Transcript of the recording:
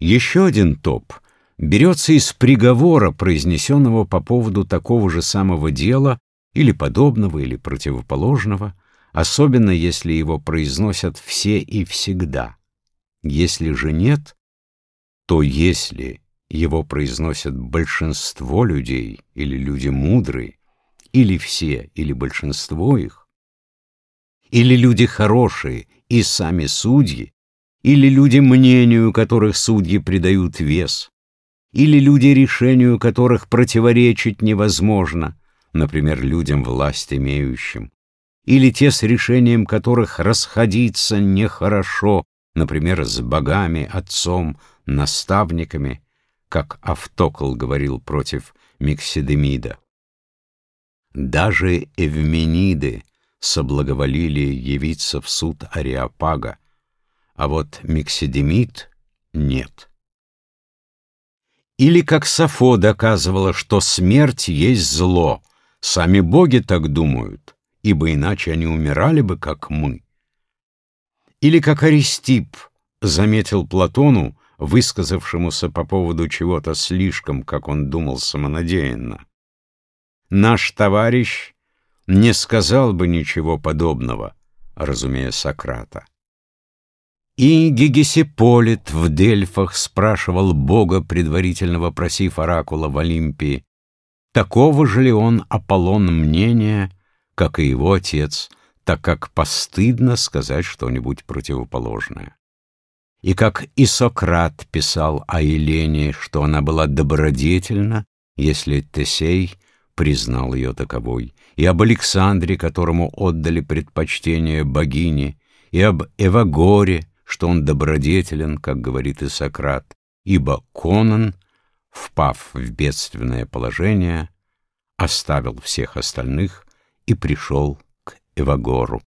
Еще один топ берется из приговора, произнесенного по поводу такого же самого дела, или подобного, или противоположного, особенно если его произносят все и всегда. Если же нет, то если его произносят большинство людей или люди мудрые, или все, или большинство их, или люди хорошие и сами судьи, или люди, мнению которых судьи придают вес, или люди, решению которых противоречить невозможно, например, людям власть имеющим, или те, с решением которых расходиться нехорошо, например, с богами, отцом, наставниками, как Автокл говорил против Миксидемида. Даже Эвмениды соблаговолили явиться в суд Ариапага, а вот Миксидемид нет. Или как Сафо доказывала, что смерть есть зло, сами боги так думают, ибо иначе они умирали бы, как мы. Или как Аристип заметил Платону, высказавшемуся по поводу чего-то слишком, как он думал, самонадеянно. Наш товарищ не сказал бы ничего подобного, разумея Сократа. И Гегесиполит в Дельфах спрашивал Бога, предварительно вопросив оракула в Олимпии, такого же ли он Аполлон мнения, как и его отец, так как постыдно сказать что-нибудь противоположное. И как и Сократ писал о Елене, что она была добродетельна, если Тесей признал ее таковой, и об Александре, которому отдали предпочтение богине, и об Эвагоре, что он добродетелен, как говорит и Сократ, ибо Конан, впав в бедственное положение, оставил всех остальных и пришел к Эвагору.